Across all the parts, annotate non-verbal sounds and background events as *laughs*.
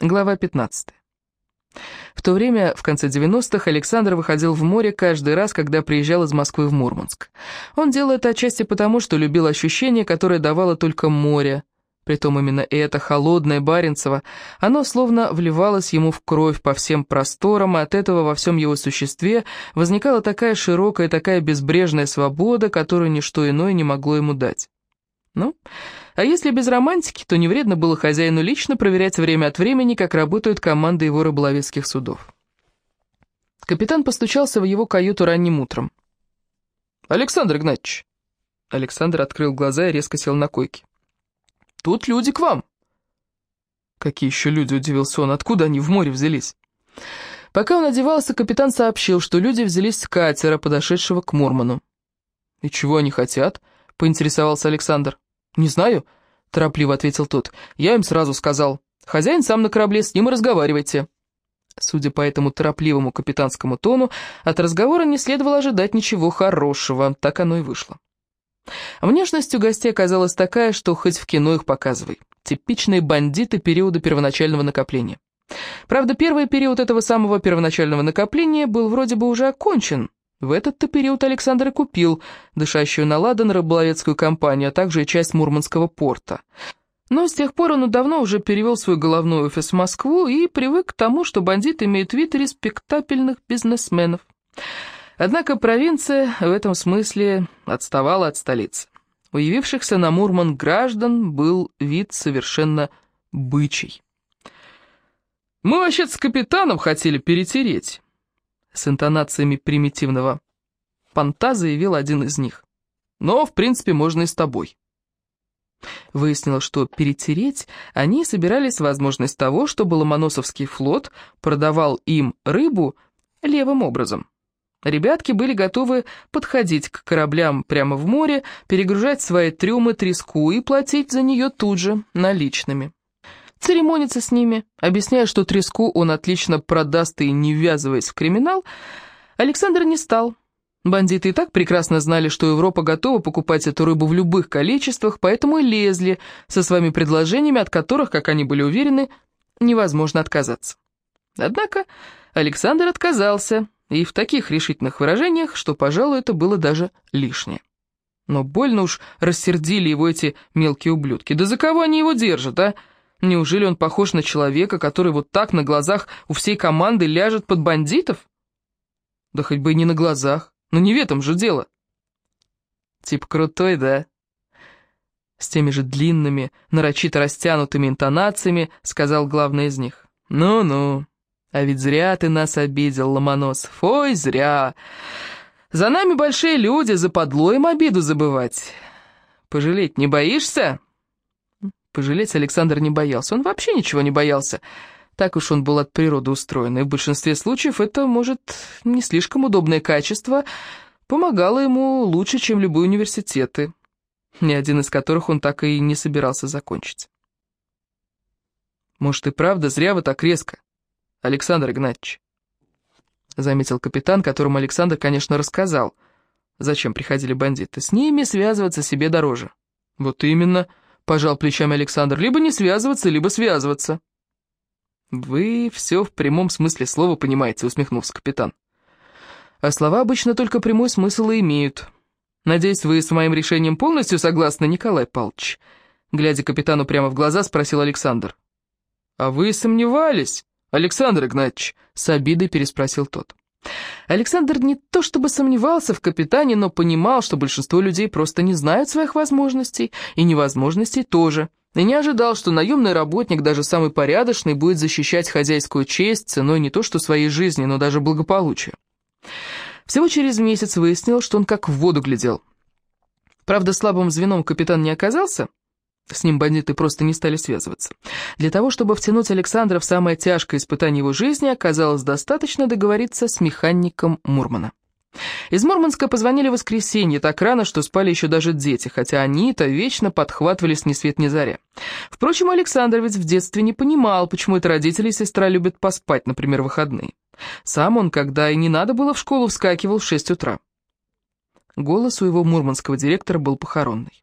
Глава 15. В то время, в конце 90-х, Александр выходил в море каждый раз, когда приезжал из Москвы в Мурманск. Он делал это отчасти потому, что любил ощущение, которое давало только море. Притом именно это, холодное Баренцево, оно словно вливалось ему в кровь по всем просторам, и от этого во всем его существе возникала такая широкая, такая безбрежная свобода, которую ничто иное не могло ему дать. Ну, а если без романтики, то не вредно было хозяину лично проверять время от времени, как работают команды его рыболовецких судов. Капитан постучался в его каюту ранним утром. «Александр Игнатьевич!» Александр открыл глаза и резко сел на койке. «Тут люди к вам!» «Какие еще люди?» — удивился он. «Откуда они в море взялись?» Пока он одевался, капитан сообщил, что люди взялись с катера, подошедшего к Мурману. «И чего они хотят?» — поинтересовался Александр. «Не знаю», — торопливо ответил тот. «Я им сразу сказал. Хозяин сам на корабле, с ним и разговаривайте». Судя по этому торопливому капитанскому тону, от разговора не следовало ожидать ничего хорошего. Так оно и вышло. Внешность у гостей оказалась такая, что хоть в кино их показывай. Типичные бандиты периода первоначального накопления. Правда, первый период этого самого первоначального накопления был вроде бы уже окончен, в этот-то период Александр и купил дышащую на ладан рыболовецкую компанию, а также часть Мурманского порта. Но с тех пор он давно уже перевел свой головной офис в Москву и привык к тому, что бандит имеет вид респектабельных бизнесменов. Однако провинция в этом смысле отставала от столицы. У на Мурман граждан был вид совершенно бычий. «Мы вообще с капитаном хотели перетереть» с интонациями примитивного понта заявил один из них. «Но, в принципе, можно и с тобой». Выяснилось, что перетереть они собирались возможность того, чтобы Ломоносовский флот продавал им рыбу левым образом. Ребятки были готовы подходить к кораблям прямо в море, перегружать свои трюмы треску и платить за нее тут же наличными церемониться с ними, объясняя, что треску он отлично продаст и не ввязываясь в криминал, Александр не стал. Бандиты и так прекрасно знали, что Европа готова покупать эту рыбу в любых количествах, поэтому и лезли со своими предложениями, от которых, как они были уверены, невозможно отказаться. Однако Александр отказался, и в таких решительных выражениях, что, пожалуй, это было даже лишнее. Но больно уж рассердили его эти мелкие ублюдки. Да за кого они его держат, а? Неужели он похож на человека, который вот так на глазах у всей команды ляжет под бандитов? Да хоть бы и не на глазах, но не в этом же дело. Тип крутой, да? С теми же длинными, нарочито растянутыми интонациями сказал главный из них. Ну-ну, а ведь зря ты нас обидел, Ломоносов, ой, зря. За нами большие люди, западло им обиду забывать. Пожалеть не боишься?» Пожалеть Александр не боялся, он вообще ничего не боялся. Так уж он был от природы устроен, и в большинстве случаев это, может, не слишком удобное качество помогало ему лучше, чем любые университеты, ни один из которых он так и не собирался закончить. «Может, и правда, зря вы так резко, Александр Игнатьевич», заметил капитан, которому Александр, конечно, рассказал, зачем приходили бандиты. «С ними связываться себе дороже». «Вот именно», пожал плечами Александр, либо не связываться, либо связываться. «Вы все в прямом смысле слова понимаете», — усмехнулся капитан. «А слова обычно только прямой смысл и имеют. Надеюсь, вы с моим решением полностью согласны, Николай Павлович?» Глядя капитану прямо в глаза, спросил Александр. «А вы сомневались, Александр Игнатьевич?» — с обидой переспросил тот. Александр не то чтобы сомневался в капитане, но понимал, что большинство людей просто не знают своих возможностей, и невозможностей тоже, и не ожидал, что наемный работник, даже самый порядочный, будет защищать хозяйскую честь ценой не то что своей жизни, но даже благополучия. Всего через месяц выяснил, что он как в воду глядел. Правда, слабым звеном капитан не оказался, с ним бандиты просто не стали связываться. Для того, чтобы втянуть Александра в самое тяжкое испытание его жизни, оказалось достаточно договориться с механиком Мурмана. Из Мурманска позвонили в воскресенье, так рано, что спали еще даже дети, хотя они-то вечно подхватывались ни свет ни заря. Впрочем, Александр ведь в детстве не понимал, почему это родители и сестра любят поспать, например, в выходные. Сам он, когда и не надо было в школу, вскакивал в шесть утра. Голос у его мурманского директора был похоронный.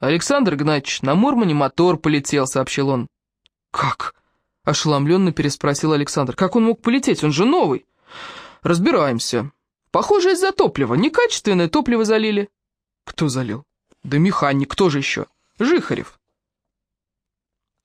«Александр Игнатьевич, на Мурмане мотор полетел», — сообщил он. «Как?» — ошеломленно переспросил Александр. «Как он мог полететь? Он же новый!» «Разбираемся. Похоже, из-за топлива. Некачественное топливо залили». «Кто залил?» «Да механик. Кто же еще?» «Жихарев».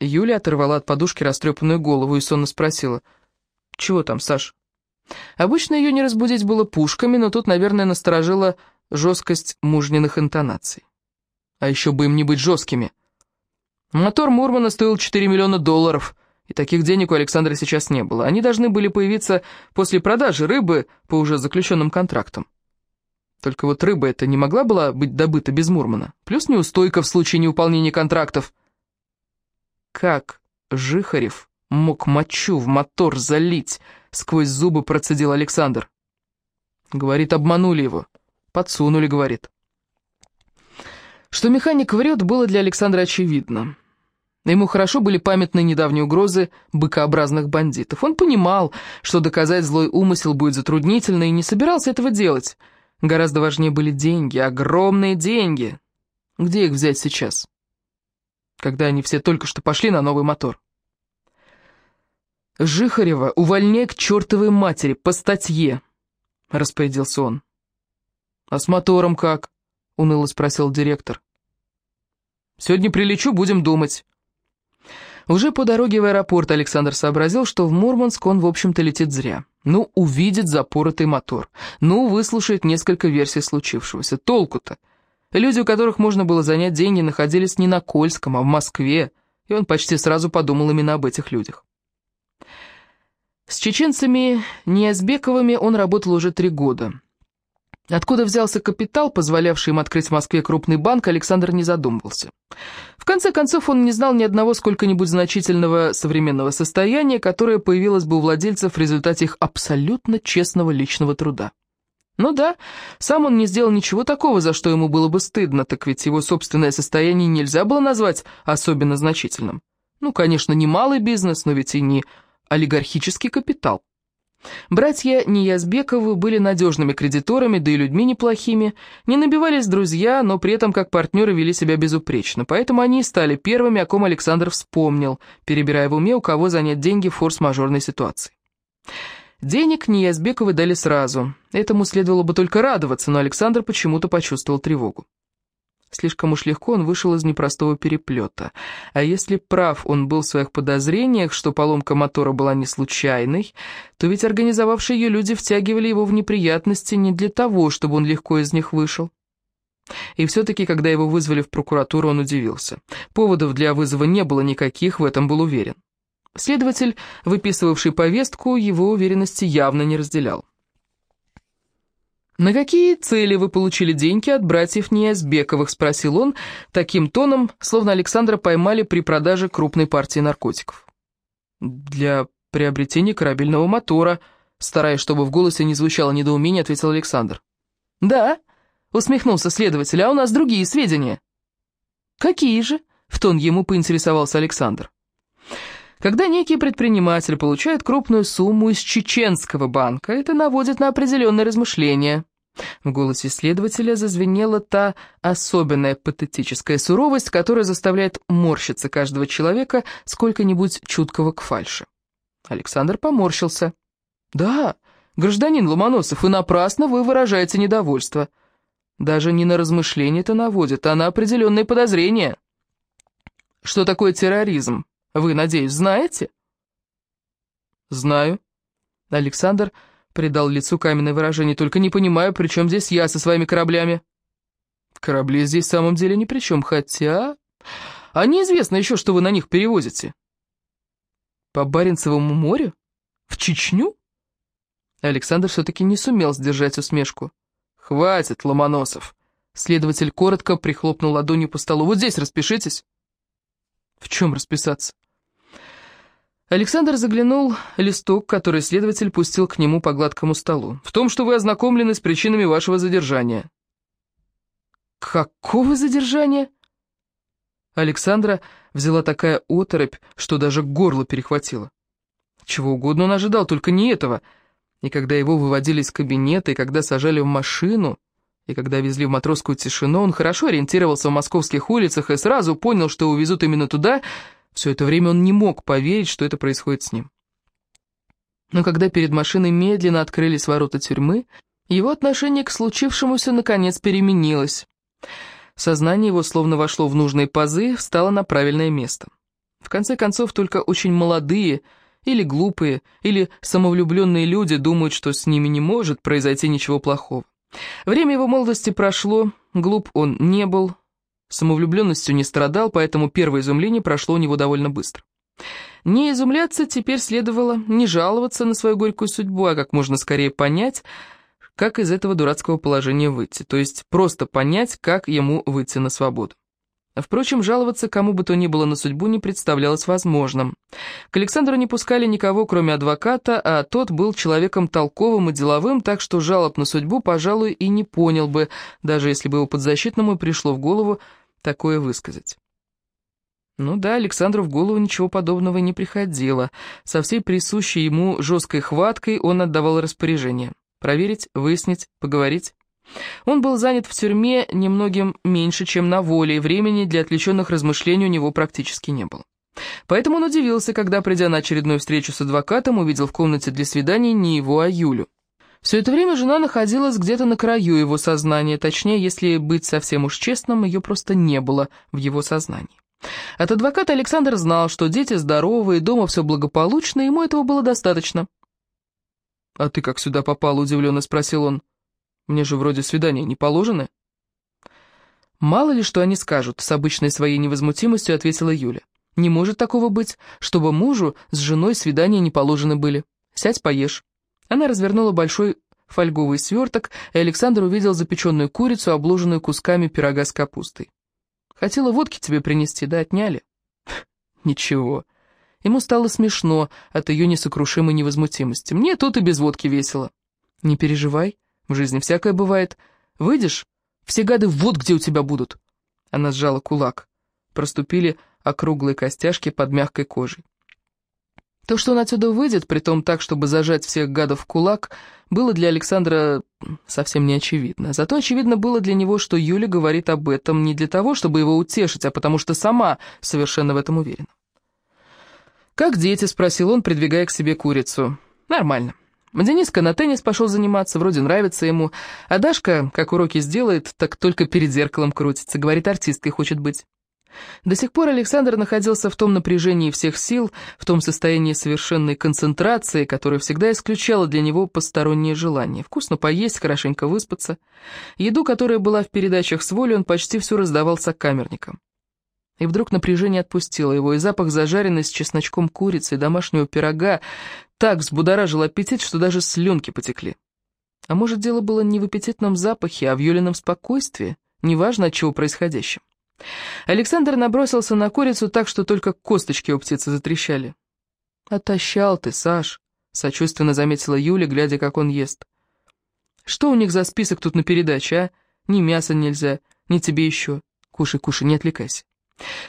Юля оторвала от подушки растрепанную голову и сонно спросила. «Чего там, Саш?» Обычно ее не разбудить было пушками, но тут, наверное, насторожила жесткость мужниных интонаций. А еще бы им не быть жесткими. Мотор Мурмана стоил 4 миллиона долларов, и таких денег у Александра сейчас не было. Они должны были появиться после продажи рыбы по уже заключенным контрактам. Только вот рыба эта не могла была быть добыта без Мурмана. Плюс неустойка в случае невыполнения контрактов. Как Жихарев мог мочу в мотор залить? Сквозь зубы процедил Александр. Говорит, обманули его. Подсунули, говорит. Что механик врет, было для Александра очевидно. Ему хорошо были памятны недавние угрозы быкообразных бандитов. Он понимал, что доказать злой умысел будет затруднительно, и не собирался этого делать. Гораздо важнее были деньги, огромные деньги. Где их взять сейчас? Когда они все только что пошли на новый мотор. «Жихарева увольняй к чертовой матери, по статье», — распорядился он. «А с мотором как?» — уныло спросил директор. «Сегодня прилечу, будем думать». Уже по дороге в аэропорт Александр сообразил, что в Мурманск он, в общем-то, летит зря. Ну, увидит запоротый мотор. Ну, выслушает несколько версий случившегося. Толку-то? Люди, у которых можно было занять деньги, находились не на Кольском, а в Москве, и он почти сразу подумал именно об этих людях. С чеченцами Ниязбековыми он работал уже три года. Откуда взялся капитал, позволявший им открыть в Москве крупный банк, Александр не задумывался. В конце концов, он не знал ни одного сколько-нибудь значительного современного состояния, которое появилось бы у владельцев в результате их абсолютно честного личного труда. Ну да, сам он не сделал ничего такого, за что ему было бы стыдно, так ведь его собственное состояние нельзя было назвать особенно значительным. Ну, конечно, не малый бизнес, но ведь и не олигархический капитал. Братья Ниязбековы были надежными кредиторами, да и людьми неплохими, не набивались друзья, но при этом как партнеры вели себя безупречно, поэтому они стали первыми, о ком Александр вспомнил, перебирая в уме, у кого занять деньги в форс-мажорной ситуации. Денег Ниязбековы дали сразу, этому следовало бы только радоваться, но Александр почему-то почувствовал тревогу. Слишком уж легко он вышел из непростого переплета. А если прав он был в своих подозрениях, что поломка мотора была не случайной, то ведь организовавшие ее люди втягивали его в неприятности не для того, чтобы он легко из них вышел. И все-таки, когда его вызвали в прокуратуру, он удивился. Поводов для вызова не было никаких, в этом был уверен. Следователь, выписывавший повестку, его уверенности явно не разделял. «На какие цели вы получили деньги от братьев Ниязбековых?» – спросил он, таким тоном, словно Александра поймали при продаже крупной партии наркотиков. «Для приобретения корабельного мотора», – стараясь, чтобы в голосе не звучало недоумение, ответил Александр. «Да», – усмехнулся следователь, – «а у нас другие сведения». «Какие же?» – в тон ему поинтересовался Александр. Когда некий предприниматель получает крупную сумму из чеченского банка, это наводит на определенные размышления. В голосе следователя зазвенела та особенная патетическая суровость, которая заставляет морщиться каждого человека сколько-нибудь чуткого к фальше. Александр поморщился. «Да, гражданин Ломоносов, и напрасно вы выражаете недовольство. Даже не на размышления это наводит, а на определенные подозрения. Что такое терроризм?» Вы, надеюсь, знаете?» «Знаю». Александр придал лицу каменное выражение. «Только не понимаю, при чем здесь я со своими кораблями?» «Корабли здесь в самом деле ни при чем, хотя...» «А неизвестно еще, что вы на них перевозите». «По Баренцевому морю? В Чечню?» Александр все-таки не сумел сдержать усмешку. «Хватит, Ломоносов!» Следователь коротко прихлопнул ладонью по столу. «Вот здесь распишитесь». «В чем расписаться?» Александр заглянул листок, который следователь пустил к нему по гладкому столу. «В том, что вы ознакомлены с причинами вашего задержания». «Какого задержания?» Александра взяла такая оторопь, что даже горло перехватило. Чего угодно он ожидал, только не этого. И когда его выводили из кабинета, и когда сажали в машину, и когда везли в матросскую тишину, он хорошо ориентировался в московских улицах и сразу понял, что увезут именно туда, Все это время он не мог поверить, что это происходит с ним. Но когда перед машиной медленно открылись ворота тюрьмы, его отношение к случившемуся наконец переменилось. Сознание его словно вошло в нужные пазы, встало на правильное место. В конце концов, только очень молодые или глупые, или самовлюбленные люди думают, что с ними не может произойти ничего плохого. Время его молодости прошло, глуп он не был, самовлюбленностью не страдал, поэтому первое изумление прошло у него довольно быстро. Не изумляться теперь следовало, не жаловаться на свою горькую судьбу, а как можно скорее понять, как из этого дурацкого положения выйти, то есть просто понять, как ему выйти на свободу. Впрочем, жаловаться кому бы то ни было на судьбу не представлялось возможным. К Александру не пускали никого, кроме адвоката, а тот был человеком толковым и деловым, так что жалоб на судьбу, пожалуй, и не понял бы, даже если бы его подзащитному пришло в голову такое высказать. Ну да, Александру в голову ничего подобного не приходило. Со всей присущей ему жесткой хваткой он отдавал распоряжение. Проверить, выяснить, поговорить. Он был занят в тюрьме немногим меньше, чем на воле, и времени для отвлеченных размышлений у него практически не было. Поэтому он удивился, когда, придя на очередную встречу с адвокатом, увидел в комнате для свиданий не его, а Юлю. Все это время жена находилась где-то на краю его сознания, точнее, если быть совсем уж честным, ее просто не было в его сознании. От адвоката Александр знал, что дети здоровы и дома все благополучно, ему этого было достаточно. «А ты как сюда попала?» — удивленно спросил он. Мне же вроде свидания не положено». «Мало ли, что они скажут», — с обычной своей невозмутимостью ответила Юля. «Не может такого быть, чтобы мужу с женой свидания не положены были. Сядь, поешь». Она развернула большой фольговый сверток, и Александр увидел запеченную курицу, обложенную кусками пирога с капустой. «Хотела водки тебе принести, да отняли?» *laughs* «Ничего». Ему стало смешно от ее несокрушимой невозмутимости. «Мне тут и без водки весело». «Не переживай», в жизни всякое бывает. Выйдешь, все гады вот где у тебя будут. Она сжала кулак. Проступили округлые костяшки под мягкой кожей. То, что он отсюда выйдет, притом так, чтобы зажать всех гадов в кулак, было для Александра совсем не очевидно. Зато очевидно было для него, что Юля говорит об этом не для того, чтобы его утешить, а потому что сама совершенно в этом уверена. «Как дети?» — спросил он, придвигая к себе курицу. «Нормально. Дениска на теннис пошел заниматься, вроде нравится ему, а Дашка, как уроки сделает, так только перед зеркалом крутится, говорит, артисткой хочет быть. До сих пор Александр находился в том напряжении всех сил, в том состоянии совершенной концентрации, которое всегда исключало для него посторонние желания. Вкусно поесть, хорошенько выспаться. Еду, которая была в передачах с волей, он почти всю раздавал сокамерникам. И вдруг напряжение отпустило его, и запах зажаренной с чесночком курицы и домашнего пирога так взбудоражил аппетит, что даже слюнки потекли. А может, дело было не в аппетитном запахе, а в Юлином спокойствии, неважно от чего происходящем. Александр набросился на курицу так, что только косточки у птицы затрещали. «Отощал ты, Саш», — сочувственно заметила Юля, глядя, как он ест. «Что у них за список тут на передаче, а? Ни мяса нельзя, ни тебе еще. Кушай, кушай, не отвлекайся».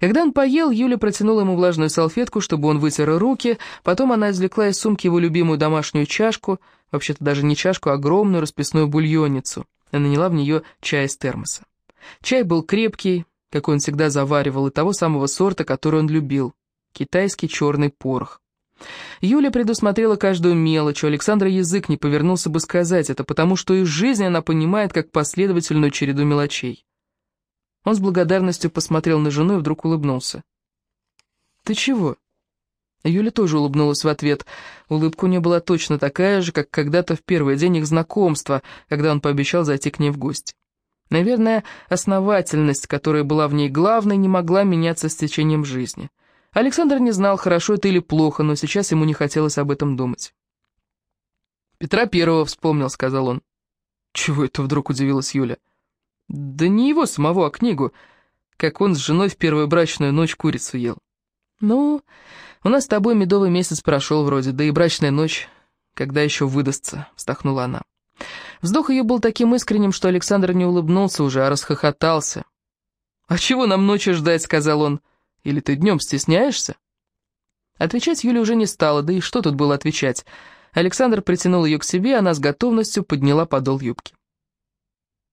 Когда он поел, Юля протянула ему влажную салфетку, чтобы он вытер руки, потом она извлекла из сумки его любимую домашнюю чашку, вообще-то даже не чашку, а огромную расписную бульонницу, и наняла в нее чай из термоса. Чай был крепкий, как он всегда заваривал, и того самого сорта, который он любил — китайский черный порох. Юля предусмотрела каждую мелочь, у Александра язык не повернулся бы сказать это, потому что из жизни она понимает как последовательную череду мелочей. Он с благодарностью посмотрел на жену и вдруг улыбнулся. «Ты чего?» Юля тоже улыбнулась в ответ. Улыбка у нее была точно такая же, как когда-то в первый день их знакомства, когда он пообещал зайти к ней в гости. Наверное, основательность, которая была в ней главной, не могла меняться с течением жизни. Александр не знал, хорошо это или плохо, но сейчас ему не хотелось об этом думать. «Петра Первого вспомнил», — сказал он. «Чего это вдруг?» — удивилась Юля. Да не его самого, а книгу, как он с женой в первую брачную ночь курицу ел. Ну, у нас с тобой медовый месяц прошел вроде, да и брачная ночь, когда еще выдастся, вздохнула она. Вздох ее был таким искренним, что Александр не улыбнулся уже, а расхохотался. «А чего нам ночью ждать?» — сказал он. «Или ты днем стесняешься?» Отвечать Юля уже не стала, да и что тут было отвечать? Александр притянул ее к себе, она с готовностью подняла подол юбки.